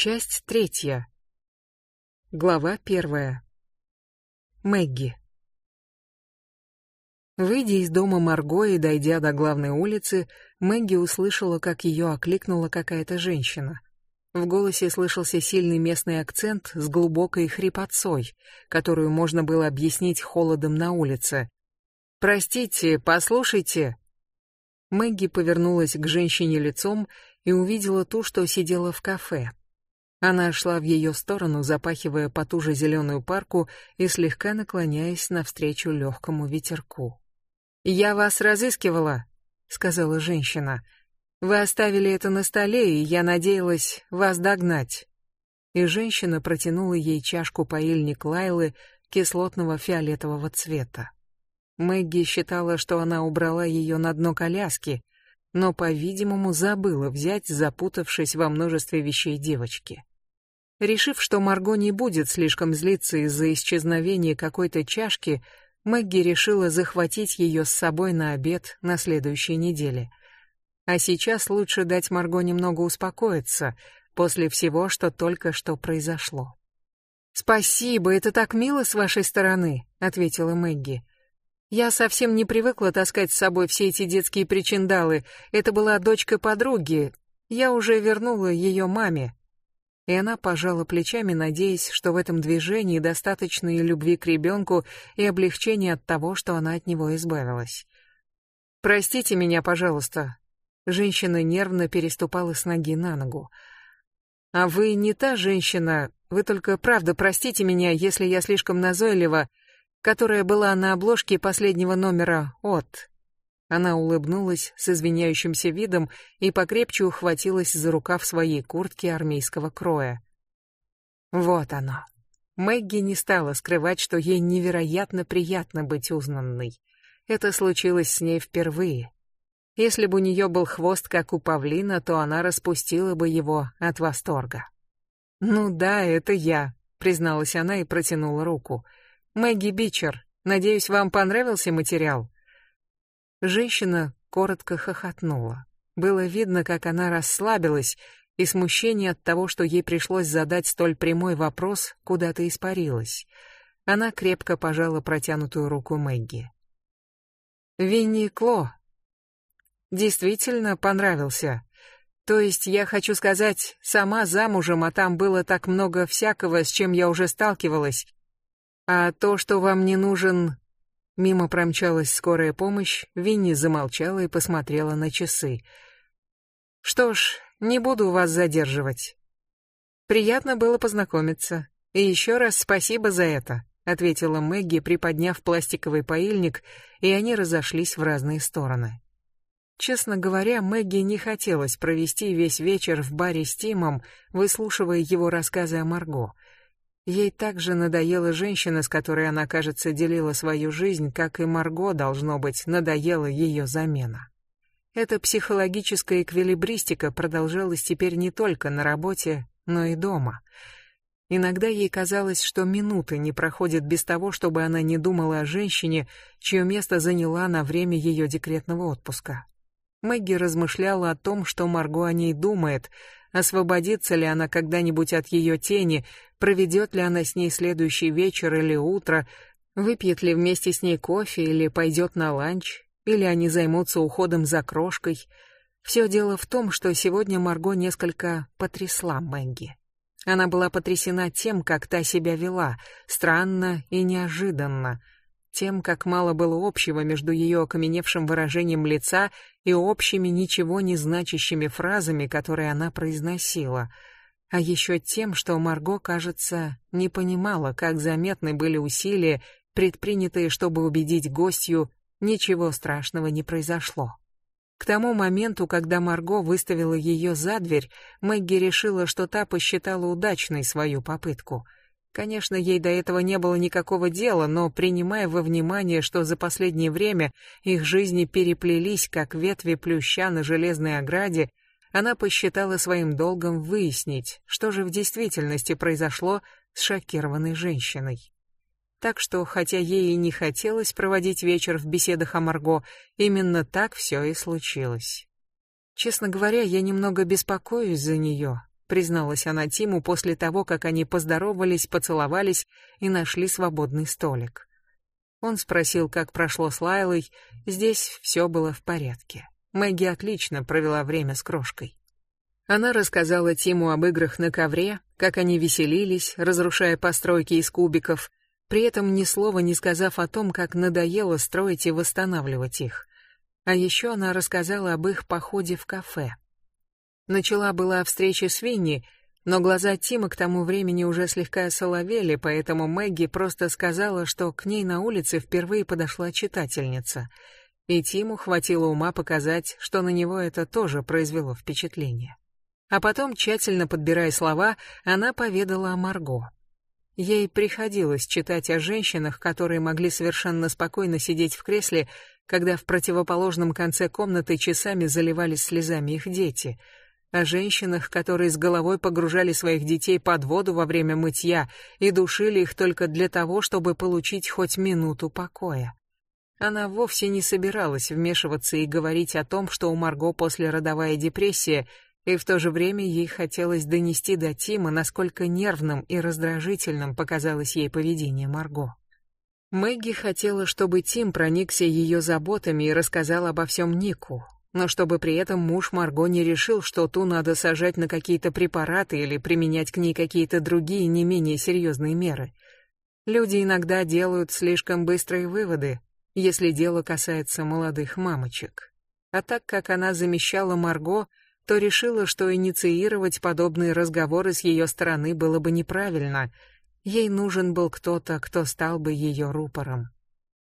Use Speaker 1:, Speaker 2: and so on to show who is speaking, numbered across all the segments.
Speaker 1: Часть третья. Глава первая. Мэгги. Выйдя из дома Марго и дойдя до главной улицы, Мэгги услышала, как ее окликнула какая-то женщина. В голосе слышался сильный местный акцент с глубокой хрипотцой, которую можно было объяснить холодом на улице. «Простите, послушайте!» Мэгги повернулась к женщине лицом и увидела ту, что сидела в кафе. Она шла в ее сторону, запахивая потуже зеленую парку и слегка наклоняясь навстречу легкому ветерку. «Я вас разыскивала», — сказала женщина. «Вы оставили это на столе, и я надеялась вас догнать». И женщина протянула ей чашку поильник Лайлы кислотного фиолетового цвета. Мэгги считала, что она убрала ее на дно коляски, но, по-видимому, забыла взять, запутавшись во множестве вещей девочки. Решив, что Марго не будет слишком злиться из-за исчезновения какой-то чашки, Мэгги решила захватить ее с собой на обед на следующей неделе. А сейчас лучше дать Марго немного успокоиться после всего, что только что произошло. «Спасибо, это так мило с вашей стороны», — ответила Мэгги. «Я совсем не привыкла таскать с собой все эти детские причиндалы. Это была дочка подруги. Я уже вернула ее маме и она пожала плечами, надеясь, что в этом движении достаточно и любви к ребенку, и облегчения от того, что она от него избавилась. «Простите меня, пожалуйста». Женщина нервно переступала с ноги на ногу. «А вы не та женщина, вы только правда простите меня, если я слишком назойлива, которая была на обложке последнего номера «От». Она улыбнулась с извиняющимся видом и покрепче ухватилась за рукав своей куртки армейского кроя. Вот оно. Мэгги не стала скрывать, что ей невероятно приятно быть узнанной. Это случилось с ней впервые. Если бы у нее был хвост, как у павлина, то она распустила бы его от восторга. «Ну да, это я», — призналась она и протянула руку. «Мэгги Бичер, надеюсь, вам понравился материал?» Женщина коротко хохотнула. Было видно, как она расслабилась, и смущение от того, что ей пришлось задать столь прямой вопрос, куда-то испарилось. Она крепко пожала протянутую руку Мэгги. Винни Кло действительно понравился. То есть я хочу сказать, сама замужем, а там было так много всякого, с чем я уже сталкивалась. А то, что вам не нужен Мимо промчалась скорая помощь, Винни замолчала и посмотрела на часы. «Что ж, не буду вас задерживать. Приятно было познакомиться. И еще раз спасибо за это», — ответила Мэгги, приподняв пластиковый поильник, и они разошлись в разные стороны. Честно говоря, Мэгги не хотелось провести весь вечер в баре с Тимом, выслушивая его рассказы о Марго — Ей также надоела женщина, с которой она, кажется, делила свою жизнь, как и Марго, должно быть, надоела ее замена. Эта психологическая эквилибристика продолжалась теперь не только на работе, но и дома. Иногда ей казалось, что минуты не проходят без того, чтобы она не думала о женщине, чье место заняла на время ее декретного отпуска. Мэгги размышляла о том, что Марго о ней думает, освободится ли она когда-нибудь от ее тени, проведет ли она с ней следующий вечер или утро, выпьет ли вместе с ней кофе или пойдет на ланч, или они займутся уходом за крошкой. Все дело в том, что сегодня Марго несколько потрясла Мэгги. Она была потрясена тем, как та себя вела, странно и неожиданно — тем, как мало было общего между ее окаменевшим выражением лица и общими ничего не значащими фразами, которые она произносила, а еще тем, что Марго, кажется, не понимала, как заметны были усилия, предпринятые, чтобы убедить гостью, ничего страшного не произошло. К тому моменту, когда Марго выставила ее за дверь, Мэгги решила, что та посчитала удачной свою попытку — Конечно, ей до этого не было никакого дела, но принимая во внимание, что за последнее время их жизни переплелись, как ветви плюща на железной ограде, она посчитала своим долгом выяснить, что же в действительности произошло с шокированной женщиной. Так что, хотя ей и не хотелось проводить вечер в беседах о Марго, именно так все и случилось. Честно говоря, я немного беспокоюсь за нее, призналась она Тиму после того, как они поздоровались, поцеловались и нашли свободный столик. Он спросил, как прошло с Лайлой. Здесь все было в порядке. Мэгги отлично провела время с крошкой. Она рассказала Тиму об играх на ковре, как они веселились, разрушая постройки из кубиков, при этом ни слова не сказав о том, как надоело строить и восстанавливать их. А еще она рассказала об их походе в кафе. Начала была встреча с Винни, но глаза Тима к тому времени уже слегка соловели, поэтому Мэгги просто сказала, что к ней на улице впервые подошла читательница, и Тиму хватило ума показать, что на него это тоже произвело впечатление. А потом, тщательно подбирая слова, она поведала о Марго. Ей приходилось читать о женщинах, которые могли совершенно спокойно сидеть в кресле, когда в противоположном конце комнаты часами заливались слезами их дети — о женщинах, которые с головой погружали своих детей под воду во время мытья и душили их только для того, чтобы получить хоть минуту покоя. Она вовсе не собиралась вмешиваться и говорить о том, что у Марго послеродовая депрессия, и в то же время ей хотелось донести до Тима, насколько нервным и раздражительным показалось ей поведение Марго. Мэгги хотела, чтобы Тим проникся ее заботами и рассказал обо всем Нику, но чтобы при этом муж Марго не решил, что ту надо сажать на какие-то препараты или применять к ней какие-то другие не менее серьезные меры. Люди иногда делают слишком быстрые выводы, если дело касается молодых мамочек. А так как она замещала Марго, то решила, что инициировать подобные разговоры с ее стороны было бы неправильно. Ей нужен был кто-то, кто стал бы ее рупором.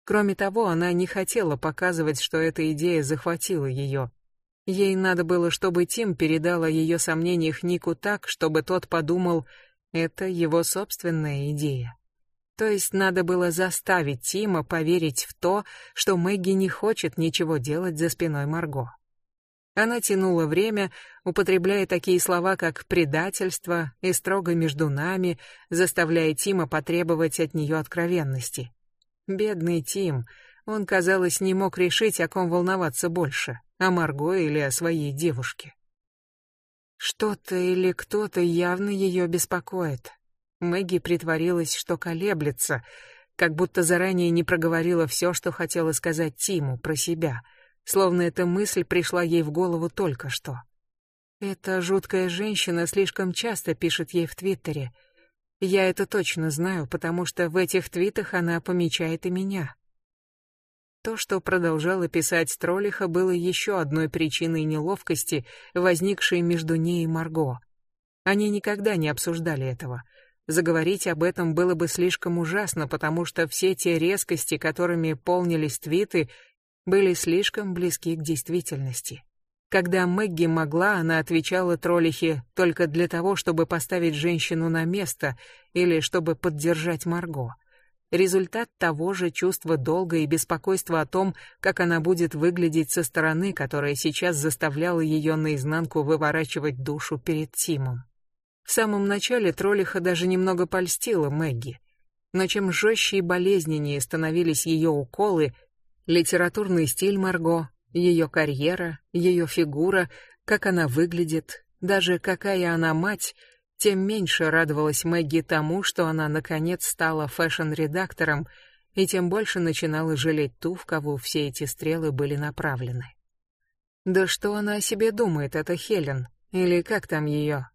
Speaker 1: Кроме того, она не хотела показывать, что эта идея захватила ее. Ей надо было, чтобы Тим передал о ее сомнениях Нику так, чтобы тот подумал, это его собственная идея. То есть надо было заставить Тима поверить в то, что Мэгги не хочет ничего делать за спиной Марго. Она тянула время, употребляя такие слова, как «предательство» и «строго между нами», заставляя Тима потребовать от нее откровенности. Бедный Тим. Он, казалось, не мог решить, о ком волноваться больше, о Марго или о своей девушке. Что-то или кто-то явно ее беспокоит. Мэгги притворилась, что колеблется, как будто заранее не проговорила все, что хотела сказать Тиму про себя, словно эта мысль пришла ей в голову только что. Эта жуткая женщина слишком часто пишет ей в Твиттере — я это точно знаю, потому что в этих твитах она помечает и меня. То, что продолжала писать Троллиха, было еще одной причиной неловкости, возникшей между ней и Марго. Они никогда не обсуждали этого. Заговорить об этом было бы слишком ужасно, потому что все те резкости, которыми полнились твиты, были слишком близки к действительности. Когда Мэгги могла, она отвечала троллихе только для того, чтобы поставить женщину на место или чтобы поддержать Марго. Результат того же чувства долга и беспокойства о том, как она будет выглядеть со стороны, которая сейчас заставляла ее наизнанку выворачивать душу перед Тимом. В самом начале троллиха даже немного польстила Мэгги. Но чем жестче и болезненнее становились ее уколы, литературный стиль Марго, ее карьера, ее фигура, как она выглядит, даже какая она мать, тем меньше радовалась Мэгги тому, что она наконец стала фэшн-редактором, и тем больше начинала жалеть ту, в кого все эти стрелы были направлены. Да что она о себе думает, это Хелен, или как там ее?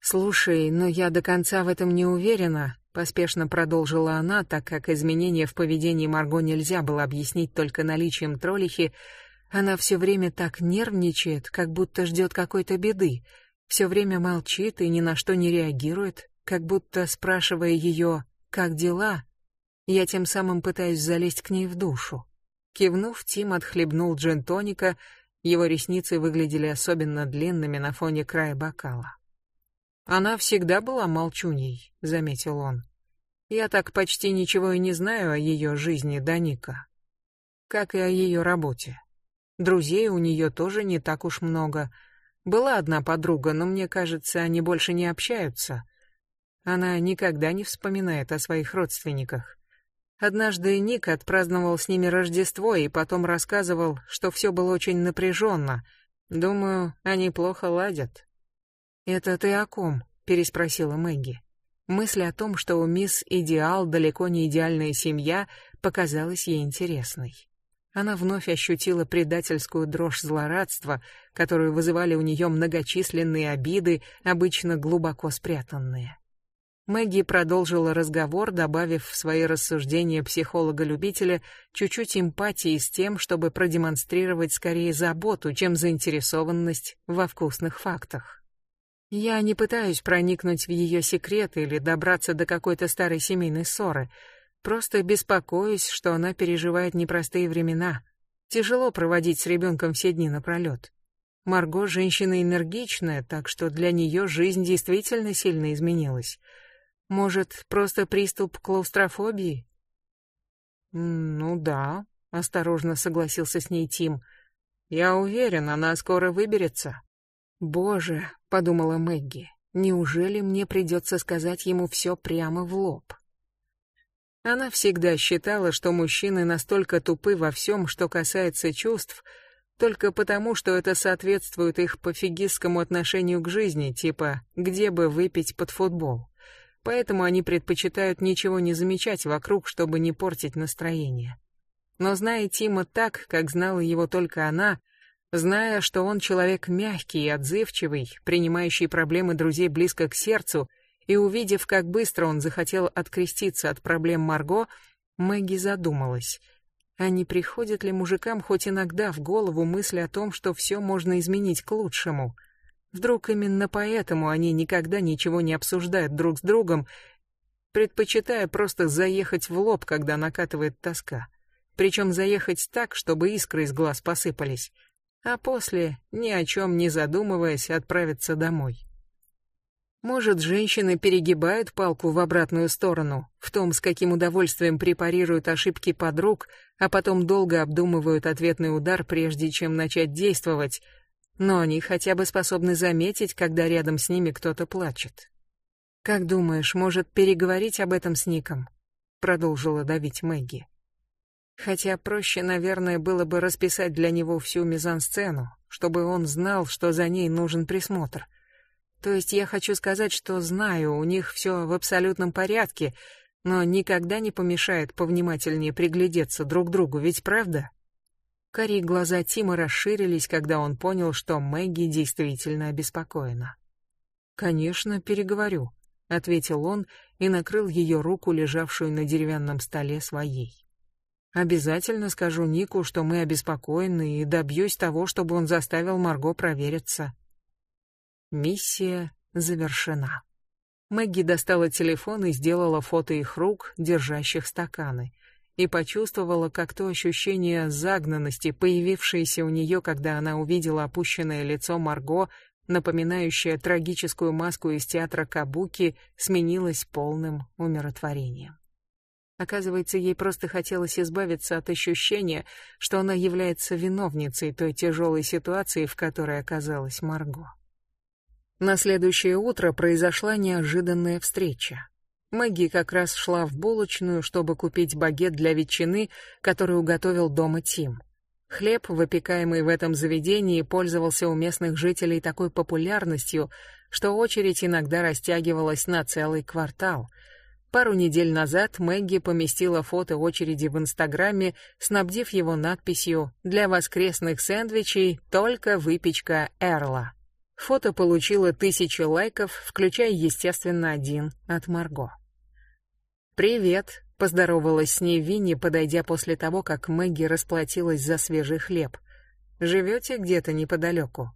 Speaker 1: Слушай, но я до конца в этом не уверена, поспешно продолжила она, так как изменения в поведении Марго нельзя было объяснить только наличием троллихи, она все время так нервничает, как будто ждет какой-то беды, все время молчит и ни на что не реагирует, как будто спрашивая ее «как дела?», я тем самым пытаюсь залезть к ней в душу. Кивнув, Тим отхлебнул джин-тоника, его ресницы выглядели особенно длинными на фоне края бокала. «Она всегда была молчуней», — заметил он. «Я так почти ничего и не знаю о ее жизни до Ника, как и о ее работе. Друзей у нее тоже не так уж много. Была одна подруга, но мне кажется, они больше не общаются. Она никогда не вспоминает о своих родственниках. Однажды Ник отпраздновал с ними Рождество и потом рассказывал, что все было очень напряженно. Думаю, они плохо ладят. «Это ты о ком?» — переспросила Мэгги. Мысль о том, что у мисс Идеал далеко не идеальная семья, показалась ей интересной. Она вновь ощутила предательскую дрожь злорадства, которую вызывали у нее многочисленные обиды, обычно глубоко спрятанные. Мэгги продолжила разговор, добавив в свои рассуждения психолога-любителя чуть-чуть эмпатии с тем, чтобы продемонстрировать скорее заботу, чем заинтересованность во вкусных фактах. Я не пытаюсь проникнуть в ее секреты или добраться до какой-то старой семейной ссоры, просто беспокоюсь, что она переживает непростые времена. Тяжело проводить с ребенком все дни напролет. Марго женщина энергичная, так что для нее жизнь действительно сильно изменилась. Может, просто приступ клаустрофобии? Ну да, осторожно согласился с ней Тим. Я уверен, она скоро выберется. Боже, подумала Мэгги. Неужели мне придется сказать ему все прямо в лоб? Она всегда считала, что мужчины настолько тупы во всем, что касается чувств, только потому, что это соответствует их пофигистскому отношению к жизни, типа «где бы выпить под футбол» поэтому они предпочитают ничего не замечать вокруг, чтобы не портить настроение. Но зная Тима так, как знала его только она, зная, что он человек мягкий и отзывчивый, принимающий проблемы друзей близко к сердцу, и увидев, как быстро он захотел откреститься от проблем Марго, Мэгги задумалась, а не приходит ли мужикам хоть иногда в голову мысль о том, что все можно изменить к лучшему — Вдруг именно поэтому они никогда ничего не обсуждают друг с другом, предпочитая просто заехать в лоб, когда накатывает тоска. Причем заехать так, чтобы искры из глаз посыпались, а после, ни о чем не задумываясь, отправиться домой. Может, женщины перегибают палку в обратную сторону, в том, с каким удовольствием препарируют ошибки подруг, а потом долго обдумывают ответный удар, прежде чем начать действовать, но они хотя бы способны заметить, когда рядом с ними кто-то плачет. Как думаешь, может переговорить об этом с Ником? продолжила давить Мэгги. Хотя проще, наверное, было бы расписать для него всю мизансцену, чтобы он знал, что за ней нужен присмотр. То есть я хочу сказать, что знаю, у них все в абсолютном порядке, но никогда не помешает повнимательнее приглядеться друг к другу, ведь правда? Карие глаза Тима расширились, когда он понял, что Мэгги действительно обеспокоена. «Конечно, переговорю», — ответил он и накрыл ее руку, лежавшую на деревянном столе, своей. «Обязательно скажу Нику, что мы обеспокоены, и добьюсь того, чтобы он заставил Марго провериться». Миссия завершена. Мэгги достала телефон и сделала фото их рук, держащих стаканы — и почувствовала, как то ощущение загнанности, появившееся у нее, когда она увидела опущенное лицо Марго, напоминающее трагическую маску из театра Кабуки, сменилось полным умиротворением. Оказывается, ей просто хотелось избавиться от ощущения, что она является виновницей той тяжелой ситуации, в которой оказалась Марго. На следующее утро произошла неожиданная встреча. Мэгги как раз шла в булочную, чтобы купить багет для ветчины, который уготовил дома Тим. Хлеб, выпекаемый в этом заведении, пользовался у местных жителей такой популярностью, что очередь иногда растягивалась на целый квартал. Пару недель назад Мэгги поместила фото очереди в Инстаграме, снабдив его надписью «Для воскресных сэндвичей только выпечка Эрла». Фото получило тысячи лайков, включая, естественно, один от Марго. «Привет», — поздоровалась с ней Винни, подойдя после того, как Мэгги расплатилась за свежий хлеб. «Живете где-то неподалеку?»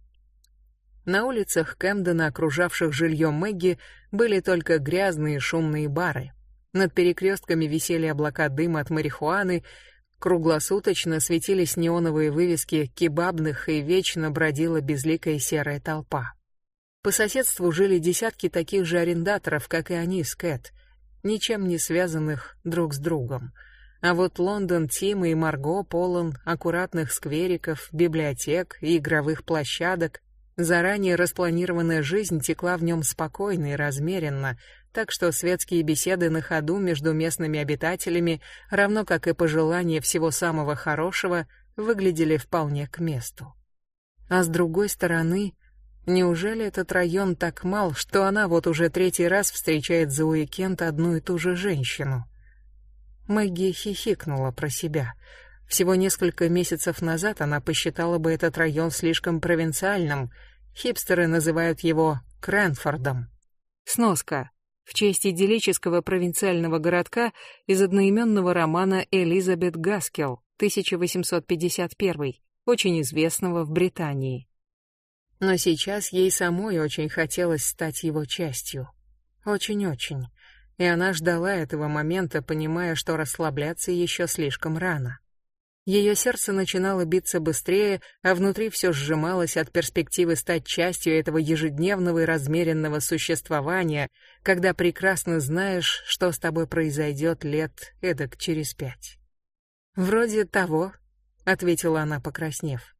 Speaker 1: На улицах Кэмдена, окружавших жилье Мэгги, были только грязные шумные бары. Над перекрестками висели облака дыма от марихуаны, Круглосуточно светились неоновые вывески кебабных и вечно бродила безликая серая толпа. По соседству жили десятки таких же арендаторов, как и они с Кэт, ничем не связанных друг с другом. А вот Лондон Тима и Марго полон аккуратных сквериков, библиотек и игровых площадок. Заранее распланированная жизнь текла в нем спокойно и размеренно, так что светские беседы на ходу между местными обитателями, равно как и пожелания всего самого хорошего, выглядели вполне к месту. А с другой стороны, Неужели этот район так мал, что она вот уже третий раз встречает за уикенд одну и ту же женщину? Мэгги хихикнула про себя. Всего несколько месяцев назад она посчитала бы этот район слишком провинциальным. Хипстеры называют его Крэнфордом. Сноска. В честь идиллического провинциального городка из одноименного романа Элизабет Гаскел, 1851, очень известного в Британии. Но сейчас ей самой очень хотелось стать его частью. Очень-очень. И она ждала этого момента, понимая, что расслабляться еще слишком рано. Ее сердце начинало биться быстрее, а внутри все сжималось от перспективы стать частью этого ежедневного и размеренного существования, когда прекрасно знаешь, что с тобой произойдет лет эдак через пять. «Вроде того», — ответила она, покраснев.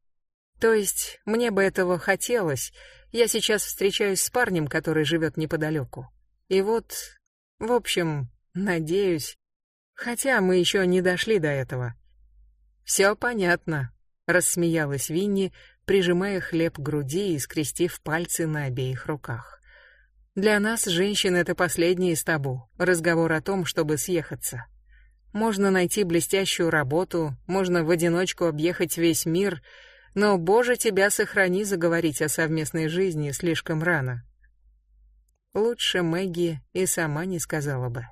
Speaker 1: «То есть мне бы этого хотелось. Я сейчас встречаюсь с парнем, который живет неподалеку. И вот, в общем, надеюсь. Хотя мы еще не дошли до этого». Все понятно, рассмеялась Винни, прижимая хлеб к груди и скрестив пальцы на обеих руках. Для нас, женщин, это последний из табу. Разговор о том, чтобы съехаться. Можно найти блестящую работу, можно в одиночку объехать весь мир, но, боже, тебя сохрани заговорить о совместной жизни слишком рано. Лучше Мэгги и сама не сказала бы.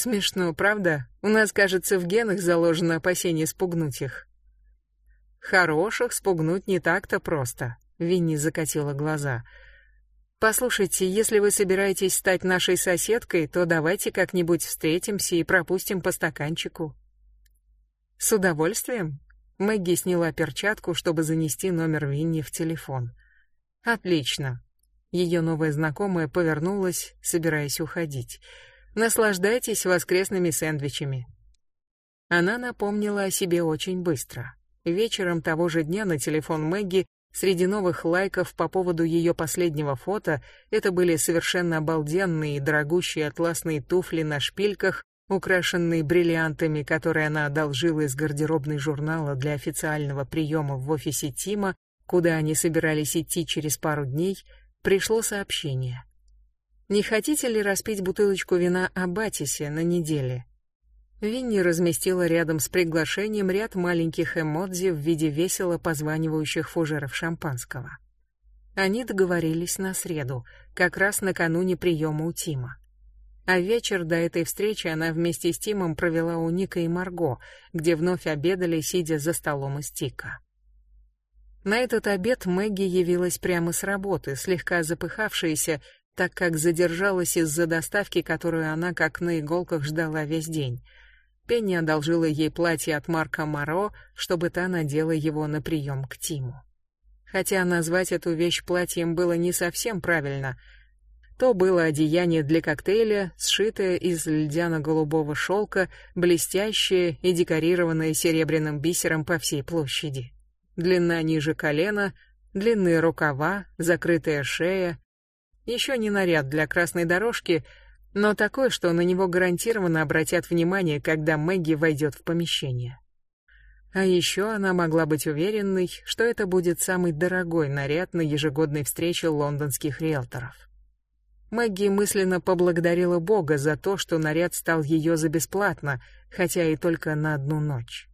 Speaker 1: Смешно, правда? У нас, кажется, в генах заложено опасение спугнуть их. Хороших спугнуть не так-то просто. Винни закатила глаза. Послушайте, если вы собираетесь стать нашей соседкой, то давайте как-нибудь встретимся и пропустим по стаканчику. С удовольствием. Мэгги сняла перчатку, чтобы занести номер Винни в телефон. Отлично. Ее новая знакомая повернулась, собираясь уходить. Наслаждайтесь воскресными сэндвичами. Она напомнила о себе очень быстро. Вечером того же дня на телефон Мэгги среди новых лайков по поводу ее последнего фото это были совершенно обалденные и дорогущие атласные туфли на шпильках, украшенные бриллиантами, которые она одолжила из гардеробной журнала для официального приема в офисе Тима, куда они собирались идти через пару дней, пришло сообщение. Не хотите ли распить бутылочку вина Абатисе на неделе? Винни разместила рядом с приглашением ряд маленьких эмодзи в виде весело позванивающих фужеров шампанского. Они договорились на среду, как раз накануне приема у Тима. А вечер до этой встречи она вместе с Тимом провела у Ника и Марго, где вновь обедали, сидя за столом из тика. На этот обед Мэгги явилась прямо с работы, слегка запыхавшаяся так как задержалась из-за доставки, которую она как на иголках ждала весь день. Пенни одолжила ей платье от Марка Моро, чтобы та надела его на прием к Тиму. Хотя назвать эту вещь платьем было не совсем правильно. То было одеяние для коктейля, сшитое из льдяно-голубого шелка, блестящее и декорированное серебряным бисером по всей площади. Длина ниже колена, длинные рукава, закрытая шея, еще не наряд для красной дорожки, но такой, что на него гарантированно обратят внимание, когда Мэгги войдет в помещение. А еще она могла быть уверенной, что это будет самый дорогой наряд на ежегодной встрече лондонских риэлторов. Мэгги мысленно поблагодарила Бога за то, что наряд стал ее за бесплатно, хотя и только на одну ночь.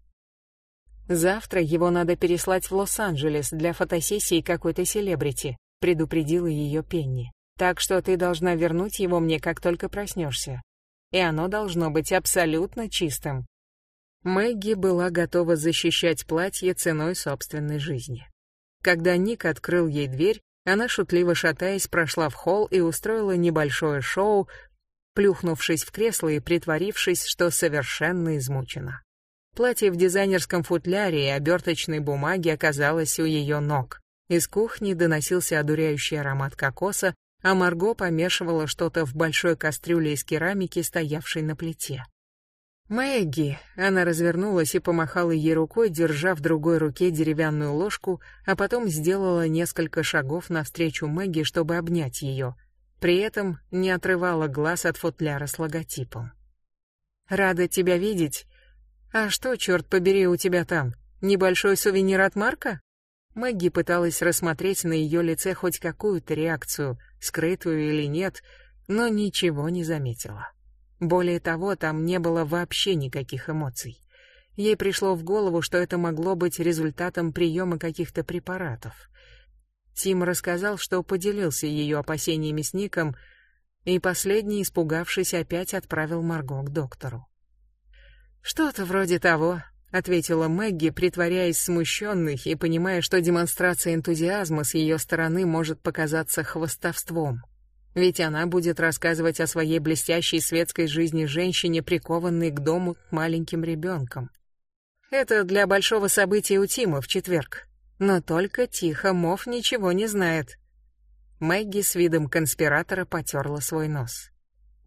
Speaker 1: Завтра его надо переслать в Лос-Анджелес для фотосессии какой-то селебрити, предупредила ее Пенни. Так что ты должна вернуть его мне, как только проснешься. И оно должно быть абсолютно чистым. Мэгги была готова защищать платье ценой собственной жизни. Когда Ник открыл ей дверь, она шутливо шатаясь прошла в холл и устроила небольшое шоу, плюхнувшись в кресло и притворившись, что совершенно измучена. Платье в дизайнерском футляре и оберточной бумаге оказалось у ее ног. Из кухни доносился одуряющий аромат кокоса, а Марго помешивала что-то в большой кастрюле из керамики, стоявшей на плите. «Мэгги!» — она развернулась и помахала ей рукой, держа в другой руке деревянную ложку, а потом сделала несколько шагов навстречу Мэгги, чтобы обнять ее. При этом не отрывала глаз от футляра с логотипом. «Рада тебя видеть. А что, черт побери, у тебя там? Небольшой сувенир от Марка?» Мэгги пыталась рассмотреть на ее лице хоть какую-то реакцию, скрытую или нет, но ничего не заметила. Более того, там не было вообще никаких эмоций. Ей пришло в голову, что это могло быть результатом приема каких-то препаратов. Тим рассказал, что поделился ее опасениями с Ником, и последний, испугавшись, опять отправил Марго к доктору. «Что-то вроде того», — ответила Мэгги, притворяясь смущенной и понимая, что демонстрация энтузиазма с ее стороны может показаться хвостовством. Ведь она будет рассказывать о своей блестящей светской жизни женщине, прикованной к дому маленьким ребенком. Это для большого события у Тима в четверг. Но только тихо, Мов ничего не знает. Мэгги с видом конспиратора потерла свой нос.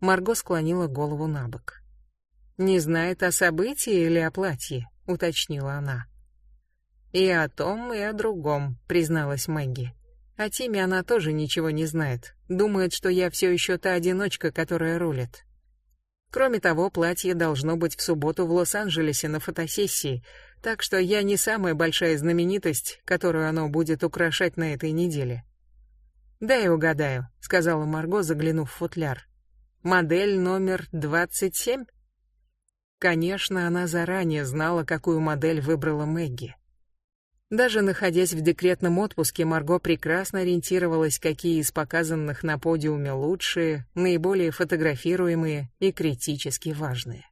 Speaker 1: Марго склонила голову на бок. «Не знает о событии или о платье?» — уточнила она. «И о том, и о другом», — призналась Мэгги. О Тиме она тоже ничего не знает. Думает, что я все еще та одиночка, которая рулит. Кроме того, платье должно быть в субботу в Лос-Анджелесе на фотосессии, так что я не самая большая знаменитость, которую оно будет украшать на этой неделе. «Дай угадаю», — сказала Марго, заглянув в футляр. «Модель номер 27?» Конечно, она заранее знала, какую модель выбрала Мэгги. Даже находясь в декретном отпуске, Марго прекрасно ориентировалась, какие из показанных на подиуме лучшие, наиболее фотографируемые и критически важные.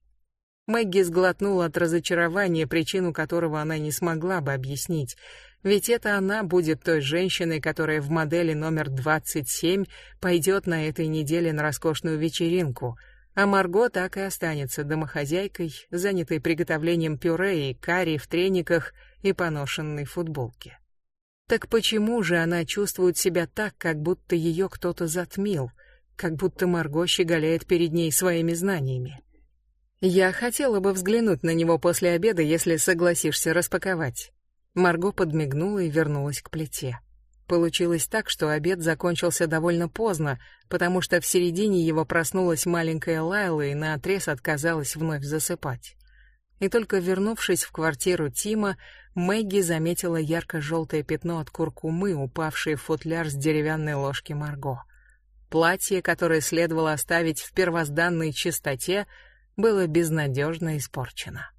Speaker 1: Мэгги сглотнула от разочарования, причину которого она не смогла бы объяснить, ведь это она будет той женщиной, которая в модели номер 27 пойдет на этой неделе на роскошную вечеринку, а Марго так и останется домохозяйкой, занятой приготовлением пюре и карри в трениках и поношенной футболке. Так почему же она чувствует себя так, как будто ее кто-то затмил, как будто Марго щеголяет перед ней своими знаниями? Я хотела бы взглянуть на него после обеда, если согласишься распаковать. Марго подмигнула и вернулась к плите. Получилось так, что обед закончился довольно поздно, потому что в середине его проснулась маленькая Лайла и наотрез отказалась вновь засыпать. И только вернувшись в квартиру Тима, Мэгги заметила ярко-желтое пятно от куркумы, упавшее в футляр с деревянной ложки Марго. Платье, которое следовало оставить в первозданной чистоте, было безнадежно испорчено.